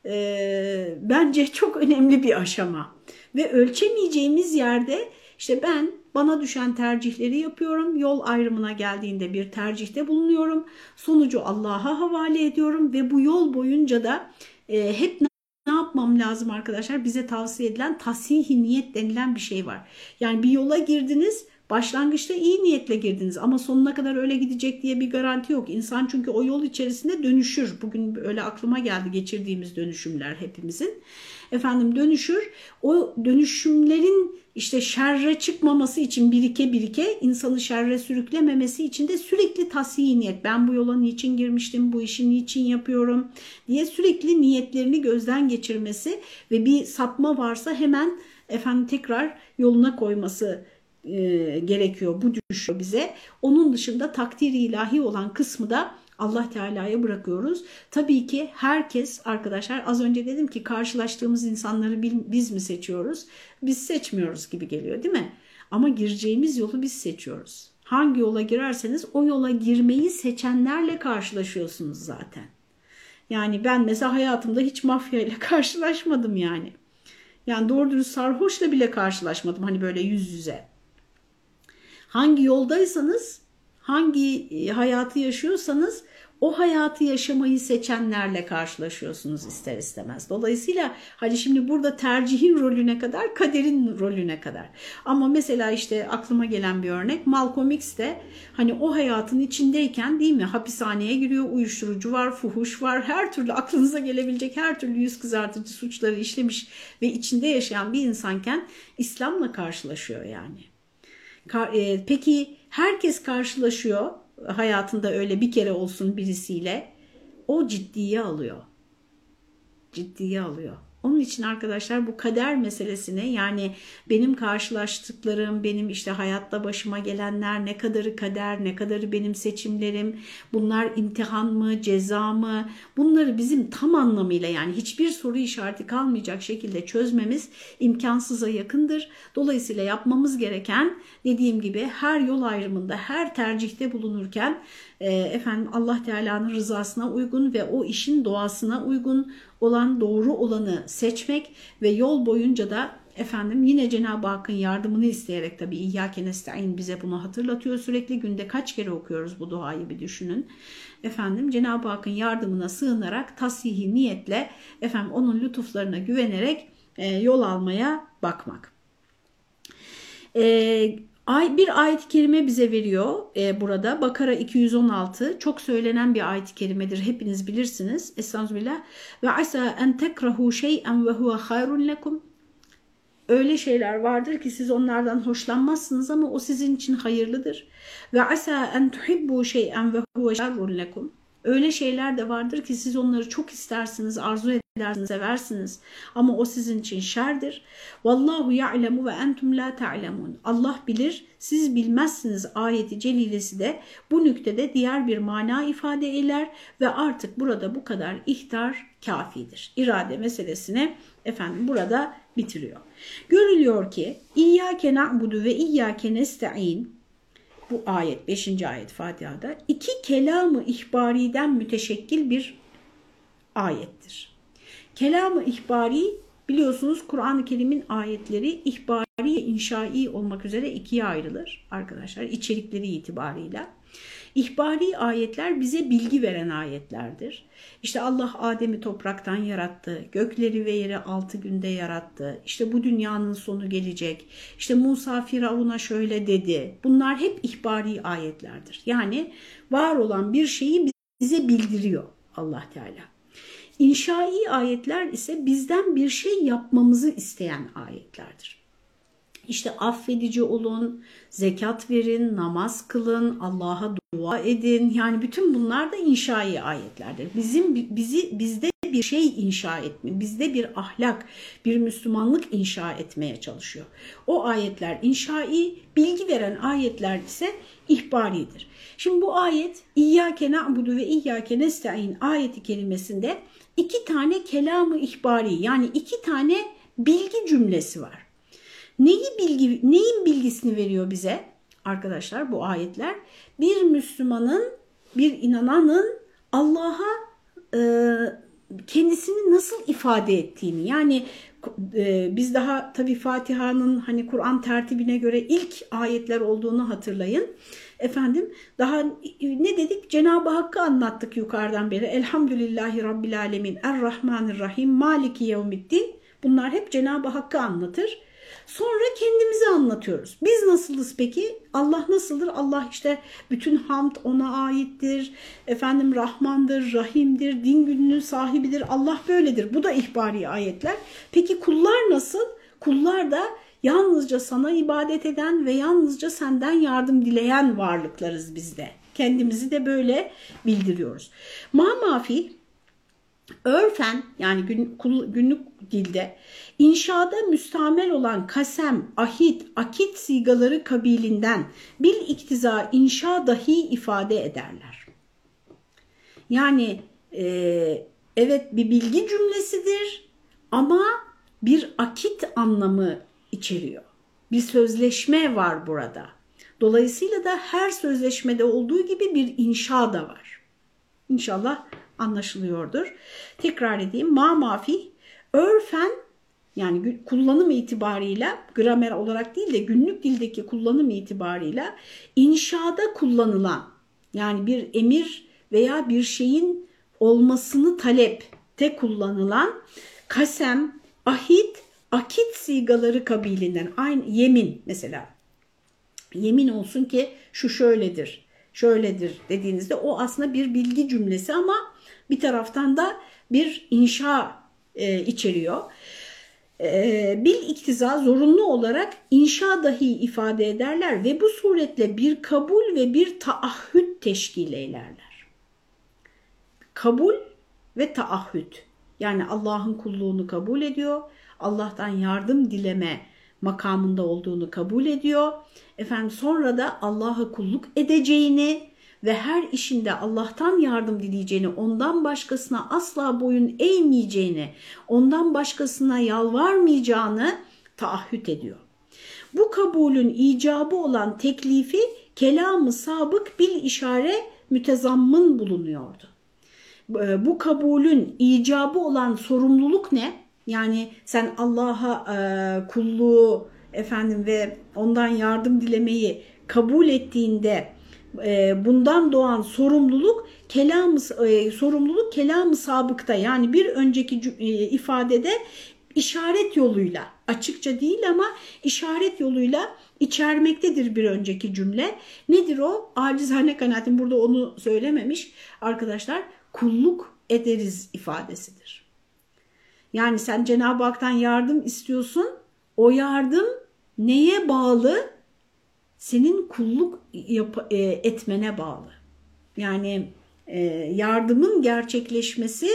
e, bence çok önemli bir aşama. Ve ölçemeyeceğimiz yerde işte ben bana düşen tercihleri yapıyorum. Yol ayrımına geldiğinde bir tercihte bulunuyorum. Sonucu Allah'a havale ediyorum ve bu yol boyunca da e, hep ne yapmam lazım arkadaşlar? Bize tavsiye edilen tasih niyet denilen bir şey var. Yani bir yola girdiniz Başlangıçta iyi niyetle girdiniz ama sonuna kadar öyle gidecek diye bir garanti yok. İnsan çünkü o yol içerisinde dönüşür. Bugün öyle aklıma geldi geçirdiğimiz dönüşümler hepimizin. Efendim dönüşür. O dönüşümlerin işte şerre çıkmaması için birike birike insanı şerre sürüklememesi için de sürekli tasih niyet. Ben bu yola niçin girmiştim, bu işi niçin yapıyorum diye sürekli niyetlerini gözden geçirmesi ve bir sapma varsa hemen efendim tekrar yoluna koyması e, gerekiyor. Bu düşüyor bize. Onun dışında takdiri ilahi olan kısmı da Allah Teala'ya bırakıyoruz. Tabii ki herkes arkadaşlar az önce dedim ki karşılaştığımız insanları biz mi seçiyoruz? Biz seçmiyoruz gibi geliyor değil mi? Ama gireceğimiz yolu biz seçiyoruz. Hangi yola girerseniz o yola girmeyi seçenlerle karşılaşıyorsunuz zaten. Yani ben mesela hayatımda hiç mafya ile *laughs* karşılaşmadım yani. Yani doğru dürüst sarhoşla bile karşılaşmadım hani böyle yüz yüze. Hangi yoldaysanız, hangi e, hayatı yaşıyorsanız o hayatı yaşamayı seçenlerle karşılaşıyorsunuz ister istemez. Dolayısıyla hani şimdi burada tercihin rolüne kadar, kaderin rolüne kadar. Ama mesela işte aklıma gelen bir örnek Malcolm X de hani o hayatın içindeyken değil mi hapishaneye giriyor, uyuşturucu var, fuhuş var, her türlü aklınıza gelebilecek her türlü yüz kızartıcı suçları işlemiş ve içinde yaşayan bir insanken İslam'la karşılaşıyor yani. E, peki herkes karşılaşıyor hayatında öyle bir kere olsun birisiyle. O ciddiye alıyor. Ciddiye alıyor. Onun için arkadaşlar bu kader meselesine yani benim karşılaştıklarım, benim işte hayatta başıma gelenler ne kadarı kader, ne kadarı benim seçimlerim, bunlar imtihan mı, ceza mı? Bunları bizim tam anlamıyla yani hiçbir soru işareti kalmayacak şekilde çözmemiz imkansıza yakındır. Dolayısıyla yapmamız gereken dediğim gibi her yol ayrımında, her tercihte bulunurken e, efendim Allah Teala'nın rızasına uygun ve o işin doğasına uygun olan doğru olanı seçmek ve yol boyunca da efendim yine Cenab-ı Hakk'ın yardımını isteyerek tabi İyyâke nesta'in bize bunu hatırlatıyor sürekli günde kaç kere okuyoruz bu duayı bir düşünün. Efendim Cenab-ı Hakk'ın yardımına sığınarak tasihi niyetle efendim onun lütuflarına güvenerek e, yol almaya bakmak. E, Ay, bir ayet-i kerime bize veriyor e, burada. Bakara 216 çok söylenen bir ayet-i kerimedir. Hepiniz bilirsiniz. Estağfirullah. Ve asa en tekrahu şey'en ve huve hayrun lekum. Öyle şeyler vardır ki siz onlardan hoşlanmazsınız ama o sizin için hayırlıdır. Ve asa en tuhibbu şey'en ve huve şerrun lekum. Öyle şeyler de vardır ki siz onları çok istersiniz, arzu edersiniz, seversiniz ama o sizin için şerdir. Vallahu ya'lemu ve entum la ta'lemun. Allah bilir, siz bilmezsiniz ayeti celilesi de bu nüktede diğer bir mana ifade eder ve artık burada bu kadar ihtar kafidir. İrade meselesine efendim burada bitiriyor. Görülüyor ki İyyâke na'budu ve İyyâke nesta'in bu ayet 5. ayet Fatiha'da iki kelamı ihbariden müteşekkil bir ayettir. Kelamı ihbari biliyorsunuz Kur'an-ı Kerim'in ayetleri ihbari ve inşai olmak üzere ikiye ayrılır arkadaşlar içerikleri itibarıyla. İhbari ayetler bize bilgi veren ayetlerdir. İşte Allah Adem'i topraktan yarattı, gökleri ve yeri altı günde yarattı. İşte bu dünyanın sonu gelecek. İşte Musa Firavun'a şöyle dedi. Bunlar hep ihbari ayetlerdir. Yani var olan bir şeyi bize bildiriyor Allah Teala. İnşai ayetler ise bizden bir şey yapmamızı isteyen ayetlerdir. İşte affedici olun, zekat verin, namaz kılın, Allah'a dua edin. Yani bütün bunlar da inşai ayetlerdir. Bizim bizi bizde bir şey inşa etme, bizde bir ahlak, bir Müslümanlık inşa etmeye çalışıyor. O ayetler inşai, bilgi veren ayetler ise ihbaridir. Şimdi bu ayet İyyâke na'budu ve İyyâke nesta'in ayeti kelimesinde iki tane kelamı ihbari yani iki tane bilgi cümlesi var. Neyi bilgi, neyin bilgisini veriyor bize arkadaşlar bu ayetler? Bir Müslümanın, bir inananın Allah'a e, kendisini nasıl ifade ettiğini yani e, biz daha tabi Fatiha'nın hani Kur'an tertibine göre ilk ayetler olduğunu hatırlayın. Efendim daha ne dedik? Cenab-ı Hakk'ı anlattık yukarıdan beri. Elhamdülillahi Rabbil Alemin, Errahmanirrahim, Maliki Yevmiddin. Bunlar hep Cenab-ı Hakk'ı anlatır. Sonra kendimizi anlatıyoruz. Biz nasılız peki? Allah nasıldır? Allah işte bütün hamd ona aittir. Efendim Rahmandır, Rahim'dir, din gününün sahibidir. Allah böyledir. Bu da ihbari ayetler. Peki kullar nasıl? Kullar da yalnızca sana ibadet eden ve yalnızca senden yardım dileyen varlıklarız biz de. Kendimizi de böyle bildiriyoruz. Ma mafi Örfen yani gün, günlük dilde inşada müstamel olan kasem, ahit, akit sigaları kabilinden bil iktiza inşa dahi ifade ederler. Yani e, evet bir bilgi cümlesidir ama bir akit anlamı içeriyor. Bir sözleşme var burada. Dolayısıyla da her sözleşmede olduğu gibi bir inşa da var. İnşallah anlaşılıyordur. Tekrar edeyim. Ma mafi örfen yani kullanım itibarıyla gramer olarak değil de günlük dildeki kullanım itibarıyla inşada kullanılan yani bir emir veya bir şeyin olmasını talepte kullanılan kasem, ahit, akit sigaları kabilinden aynı yemin mesela yemin olsun ki şu şöyledir, şöyledir dediğinizde o aslında bir bilgi cümlesi ama bir taraftan da bir inşa e, içeriyor. E, bil iktiza zorunlu olarak inşa dahi ifade ederler ve bu suretle bir kabul ve bir taahhüt teşkil eylerler. Kabul ve taahhüt yani Allah'ın kulluğunu kabul ediyor, Allah'tan yardım dileme makamında olduğunu kabul ediyor. Efendim sonra da Allah'a kulluk edeceğini ve her işinde Allah'tan yardım dileyeceğini, ondan başkasına asla boyun eğmeyeceğini, ondan başkasına yalvarmayacağını taahhüt ediyor. Bu kabulün icabı olan teklifi kelamı sabık bil işare mütezammın bulunuyordu. Bu kabulün icabı olan sorumluluk ne? Yani sen Allah'a e, kulluğu efendim ve ondan yardım dilemeyi kabul ettiğinde e, bundan doğan sorumluluk kelam e, sorumluluk kelamı sabıkta yani bir önceki e, ifadede işaret yoluyla açıkça değil ama işaret yoluyla içermektedir bir önceki cümle. Nedir o? Acizane kanaatim burada onu söylememiş arkadaşlar. Kulluk ederiz ifadesidir. Yani sen Cenab-ı Hak'tan yardım istiyorsun. O yardım neye bağlı? senin kulluk yap e, etmene bağlı. Yani e, yardımın gerçekleşmesi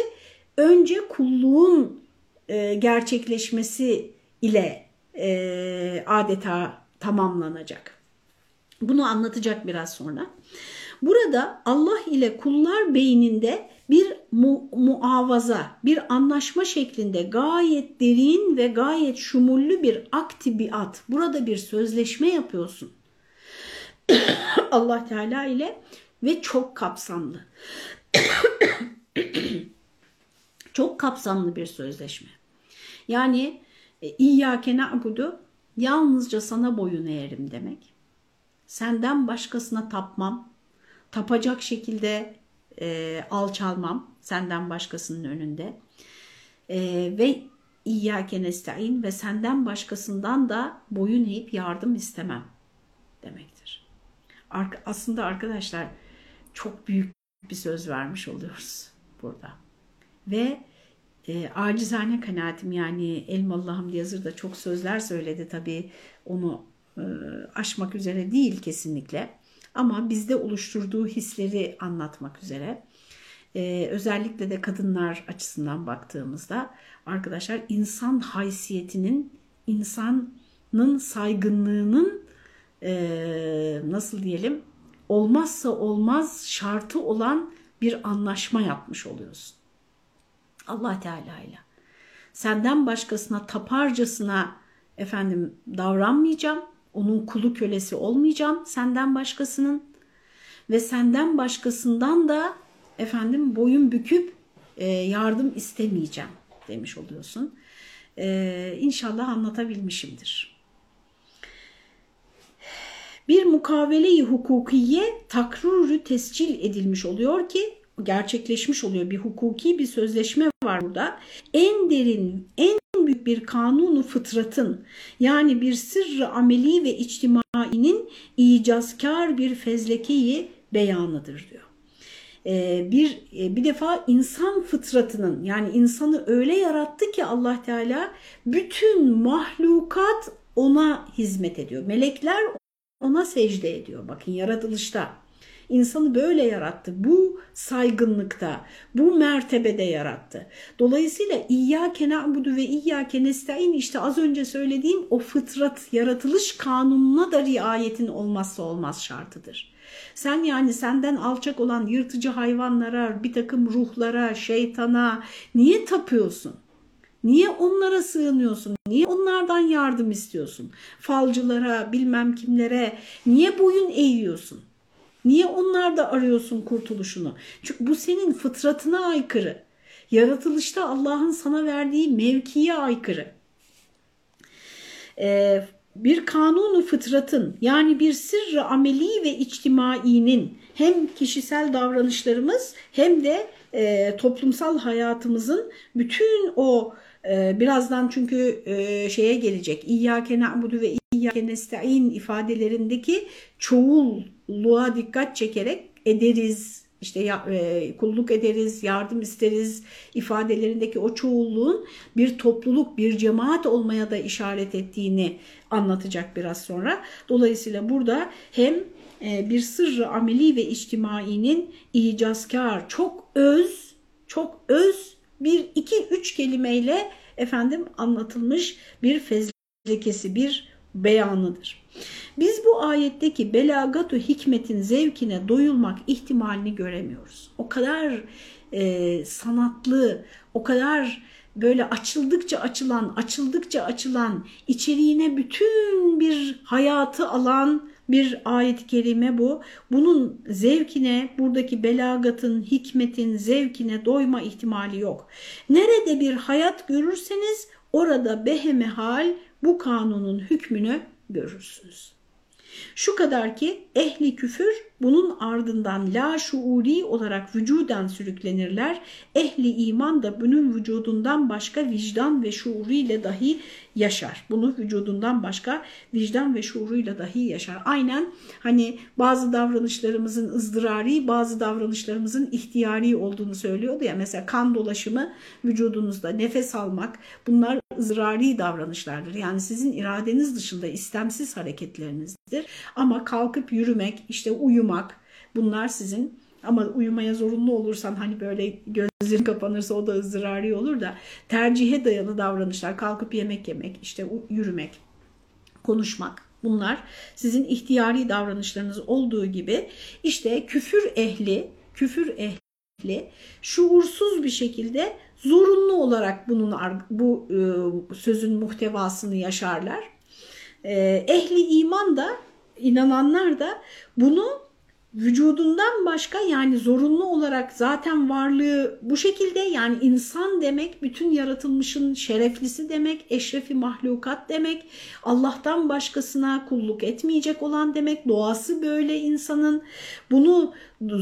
önce kulluğun e, gerçekleşmesi ile adeta tamamlanacak. Bunu anlatacak biraz sonra. Burada Allah ile kullar beyninde bir mu muavaza, bir anlaşma şeklinde gayet derin ve gayet şumullü bir aktibiat. Burada bir sözleşme yapıyorsun. *coughs* Allah Teala ile ve çok kapsamlı. *coughs* çok kapsamlı bir sözleşme. Yani e, İyyâke na'budu yalnızca sana boyun eğerim demek. Senden başkasına tapmam, tapacak şekilde e, alçalmam senden başkasının önünde. E, ve İyyâke nesta'in ve senden başkasından da boyun eğip yardım istemem demektir aslında arkadaşlar çok büyük bir söz vermiş oluyoruz burada. Ve E, acizane kanaatim yani Elmalı Hamdi Yazır da çok sözler söyledi tabii onu e, aşmak üzere değil kesinlikle. Ama bizde oluşturduğu hisleri anlatmak üzere. Ee, özellikle de kadınlar açısından baktığımızda arkadaşlar insan haysiyetinin, insanın saygınlığının e, nasıl diyelim olmazsa olmaz şartı olan bir anlaşma yapmış oluyorsun. Allah Teala ile. Senden başkasına taparcasına efendim davranmayacağım. Onun kulu kölesi olmayacağım senden başkasının ve senden başkasından da efendim boyun büküp e, yardım istemeyeceğim demiş oluyorsun. E, inşallah anlatabilmişimdir. Bir mukavele-i hukukiye takrürü tescil edilmiş oluyor ki gerçekleşmiş oluyor. Bir hukuki bir sözleşme var burada. En derin, en büyük bir kanunu fıtratın yani bir sırrı ameli ve içtimainin icazkar bir fezlekeyi beyanıdır diyor. Ee, bir e, bir defa insan fıtratının yani insanı öyle yarattı ki Allah Teala bütün mahlukat ona hizmet ediyor. Melekler ona secde ediyor. Bakın yaratılışta insanı böyle yarattı. Bu saygınlıkta, bu mertebede yarattı. Dolayısıyla İyyâke na'budu ve İyyâke nesta'in işte az önce söylediğim o fıtrat, yaratılış kanununa da riayetin olmazsa olmaz şartıdır. Sen yani senden alçak olan yırtıcı hayvanlara, bir takım ruhlara, şeytana niye tapıyorsun? Niye onlara sığınıyorsun? Niye onlardan yardım istiyorsun? Falcılara, bilmem kimlere niye boyun eğiyorsun? Niye onlarda arıyorsun kurtuluşunu? Çünkü bu senin fıtratına aykırı. Yaratılışta Allah'ın sana verdiği mevkiye aykırı. Ee, bir kanunu fıtratın yani bir sırrı ameli ve içtimainin hem kişisel davranışlarımız hem de e, toplumsal hayatımızın bütün o birazdan çünkü e, şeye gelecek İyyâke na'budu ve İyyâke nesta'in ifadelerindeki çoğulluğa dikkat çekerek ederiz, işte e, kulluk ederiz, yardım isteriz ifadelerindeki o çoğulluğun bir topluluk, bir cemaat olmaya da işaret ettiğini anlatacak biraz sonra. Dolayısıyla burada hem e, bir sırrı ameli ve içtimainin icazkar, çok öz, çok öz bir iki üç kelimeyle efendim anlatılmış bir fezlekesi, bir beyanıdır. Biz bu ayetteki belagatu hikmetin zevkine doyulmak ihtimalini göremiyoruz. O kadar e, sanatlı, o kadar böyle açıldıkça açılan, açıldıkça açılan, içeriğine bütün bir hayatı alan bir ayet-i kerime bu. Bunun zevkine, buradaki belagatın, hikmetin zevkine doyma ihtimali yok. Nerede bir hayat görürseniz orada behemehal bu kanunun hükmünü görürsünüz. Şu kadar ki ehli küfür bunun ardından la şuuri olarak vücuden sürüklenirler. Ehli iman da bunun vücudundan başka vicdan ve şuuruyla dahi yaşar. Bunu vücudundan başka vicdan ve şuuruyla dahi yaşar. Aynen hani bazı davranışlarımızın ızdırari, bazı davranışlarımızın ihtiyari olduğunu söylüyordu ya. Mesela kan dolaşımı vücudunuzda, nefes almak bunlar ızdırari davranışlardır. Yani sizin iradeniz dışında istemsiz hareketlerinizdir. Ama kalkıp yürümek, işte uyumak bunlar sizin ama uyumaya zorunlu olursan hani böyle gözlerin kapanırsa o da ızdırari olur da tercihe dayalı davranışlar kalkıp yemek yemek işte yürümek konuşmak bunlar sizin ihtiyari davranışlarınız olduğu gibi işte küfür ehli küfür ehli şuursuz bir şekilde zorunlu olarak bunun bu e, sözün muhtevasını yaşarlar. E, ehli iman da inananlar da bunu vücudundan başka yani zorunlu olarak zaten varlığı bu şekilde yani insan demek bütün yaratılmışın şereflisi demek, eşrefi mahlukat demek, Allah'tan başkasına kulluk etmeyecek olan demek, doğası böyle insanın bunu e,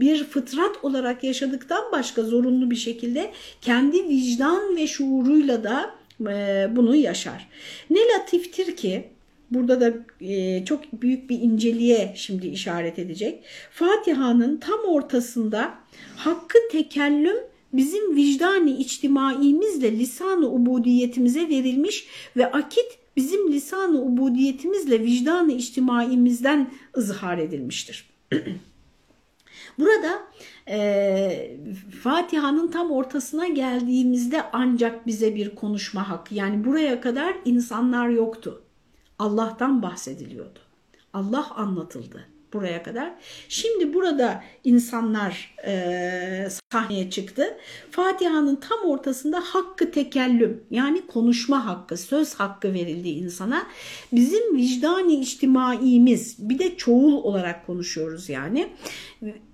bir fıtrat olarak yaşadıktan başka zorunlu bir şekilde kendi vicdan ve şuuruyla da e, bunu yaşar. Ne latiftir ki burada da e, çok büyük bir inceliğe şimdi işaret edecek. Fatiha'nın tam ortasında hakkı tekellüm bizim vicdani içtimaimizle lisan-ı ubudiyetimize verilmiş ve akit bizim lisan-ı ubudiyetimizle vicdan-ı içtimaimizden ızhar edilmiştir. *clears throat* Burada e, Fatiha'nın tam ortasına geldiğimizde ancak bize bir konuşma hakkı yani buraya kadar insanlar yoktu. Allah'tan bahsediliyordu. Allah anlatıldı buraya kadar. Şimdi burada insanlar e, sahneye çıktı. Fatiha'nın tam ortasında hakkı tekellüm yani konuşma hakkı, söz hakkı verildi insana. Bizim vicdani içtimaimiz bir de çoğul olarak konuşuyoruz yani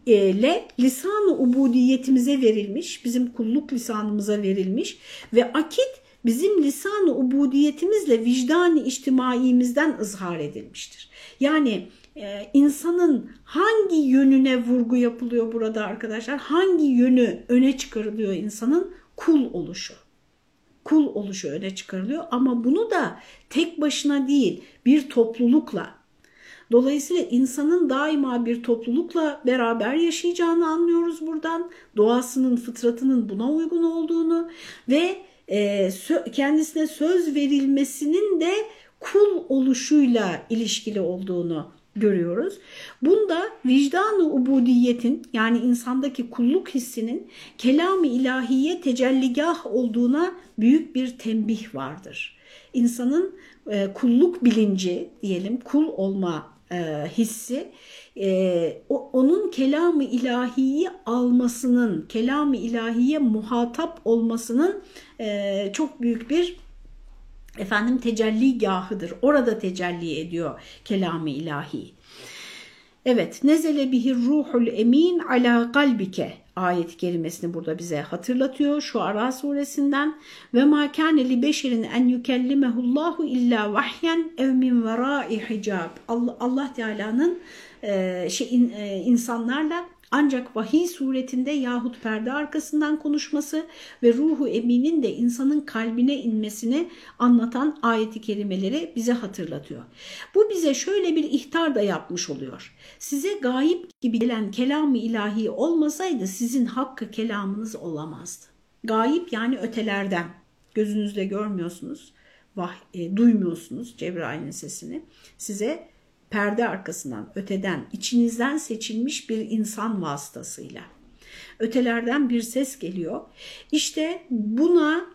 e, le lisan-ı ubudiyetimize verilmiş, bizim kulluk lisanımıza verilmiş ve akit bizim lisan-ı ubudiyetimizle vicdan-ı içtimaimizden ızhar edilmiştir. Yani e, insanın hangi yönüne vurgu yapılıyor burada arkadaşlar? Hangi yönü öne çıkarılıyor insanın? Kul oluşu. Kul oluşu öne çıkarılıyor ama bunu da tek başına değil bir toplulukla. Dolayısıyla insanın daima bir toplulukla beraber yaşayacağını anlıyoruz buradan. Doğasının, fıtratının buna uygun olduğunu ve kendisine söz verilmesinin de kul oluşuyla ilişkili olduğunu görüyoruz. Bunda vicdan-ı ubudiyetin yani insandaki kulluk hissinin kelam-ı ilahiye tecelligah olduğuna büyük bir tembih vardır. İnsanın e, kulluk bilinci diyelim kul olma e, hissi e, o, onun kelam-ı ilahiyi almasının, kelam-ı ilahiye muhatap olmasının e, çok büyük bir efendim tecelligahıdır. Orada tecelli ediyor kelam-ı ilahi. Evet, nezele bihir ruhul emin ala kalbike ayet-i kerimesini burada bize hatırlatıyor şu Ara suresinden ve ma kâne li beşerin en yukellimehullahu illa vahyen ev min verai hicab Allah, Allah Teala'nın e, şey, e, insanlarla ancak vahiy suretinde yahut perde arkasından konuşması ve ruhu eminin de insanın kalbine inmesini anlatan ayeti kelimeleri bize hatırlatıyor. Bu bize şöyle bir ihtar da yapmış oluyor. Size gayip gibi gelen kelamı ilahi olmasaydı sizin hakkı kelamınız olamazdı. Gayip yani ötelerden gözünüzle görmüyorsunuz, vah, e, duymuyorsunuz Cebrail'in sesini. Size perde arkasından, öteden, içinizden seçilmiş bir insan vasıtasıyla. Ötelerden bir ses geliyor. İşte buna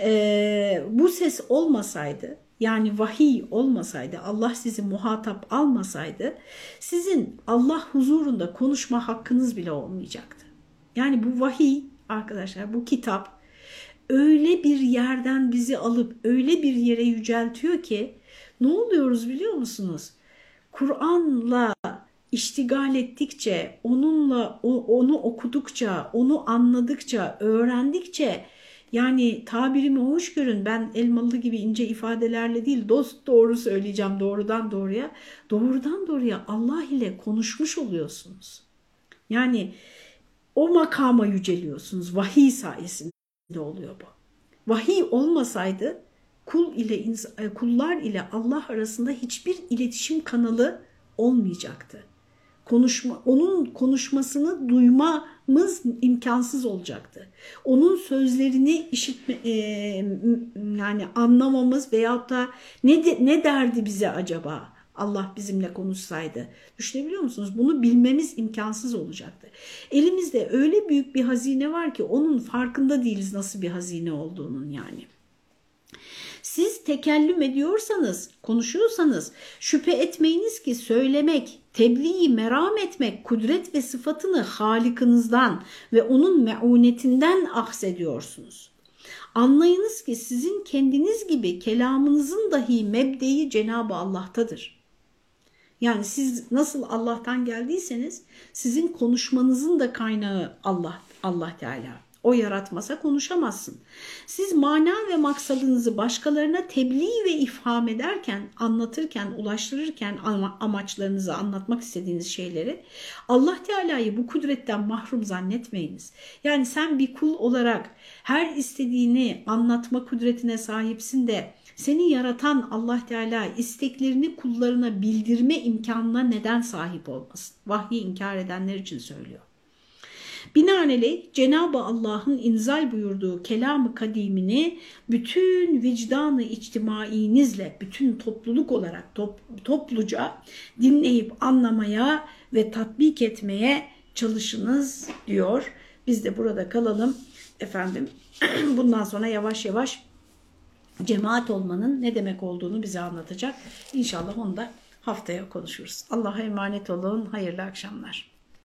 e, bu ses olmasaydı, yani vahiy olmasaydı, Allah sizi muhatap almasaydı, sizin Allah huzurunda konuşma hakkınız bile olmayacaktı. Yani bu vahiy arkadaşlar, bu kitap öyle bir yerden bizi alıp öyle bir yere yüceltiyor ki ne oluyoruz biliyor musunuz? Kur'an'la iştigal ettikçe, onunla onu okudukça, onu anladıkça, öğrendikçe yani tabirimi hoş görün ben elmalı gibi ince ifadelerle değil dost doğru söyleyeceğim doğrudan doğruya. Doğrudan doğruya Allah ile konuşmuş oluyorsunuz. Yani o makama yüceliyorsunuz. Vahiy sayesinde oluyor bu. Vahiy olmasaydı kul ile e, kullar ile Allah arasında hiçbir iletişim kanalı olmayacaktı. Konuşma, onun konuşmasını duymamız imkansız olacaktı. Onun sözlerini işitme, e, yani anlamamız veyahut da ne, de, ne derdi bize acaba? Allah bizimle konuşsaydı. Düşünebiliyor musunuz? Bunu bilmemiz imkansız olacaktı. Elimizde öyle büyük bir hazine var ki onun farkında değiliz nasıl bir hazine olduğunun yani. Siz tekellüm ediyorsanız, konuşuyorsanız şüphe etmeyiniz ki söylemek, tebliği meram etmek kudret ve sıfatını Halik'inizden ve onun meunetinden ahsediyorsunuz. Anlayınız ki sizin kendiniz gibi kelamınızın dahi mebdeyi Cenab-ı Allah'tadır. Yani siz nasıl Allah'tan geldiyseniz sizin konuşmanızın da kaynağı Allah, Allah Teala. O yaratmasa konuşamazsın. Siz mana ve maksadınızı başkalarına tebliğ ve ifham ederken, anlatırken, ulaştırırken amaçlarınızı anlatmak istediğiniz şeyleri Allah Teala'yı bu kudretten mahrum zannetmeyiniz. Yani sen bir kul olarak her istediğini anlatma kudretine sahipsin de seni yaratan Allah Teala isteklerini kullarına bildirme imkanına neden sahip olmasın? Vahyi inkar edenler için söylüyor. Binaenaleyh Cenab-ı Allah'ın inzal buyurduğu kelamı kadimini bütün vicdanı içtimainizle, bütün topluluk olarak top, topluca dinleyip anlamaya ve tatbik etmeye çalışınız diyor. Biz de burada kalalım efendim. *clears throat* Bundan sonra yavaş yavaş cemaat olmanın ne demek olduğunu bize anlatacak. İnşallah onu da haftaya konuşuruz. Allah'a emanet olun. Hayırlı akşamlar.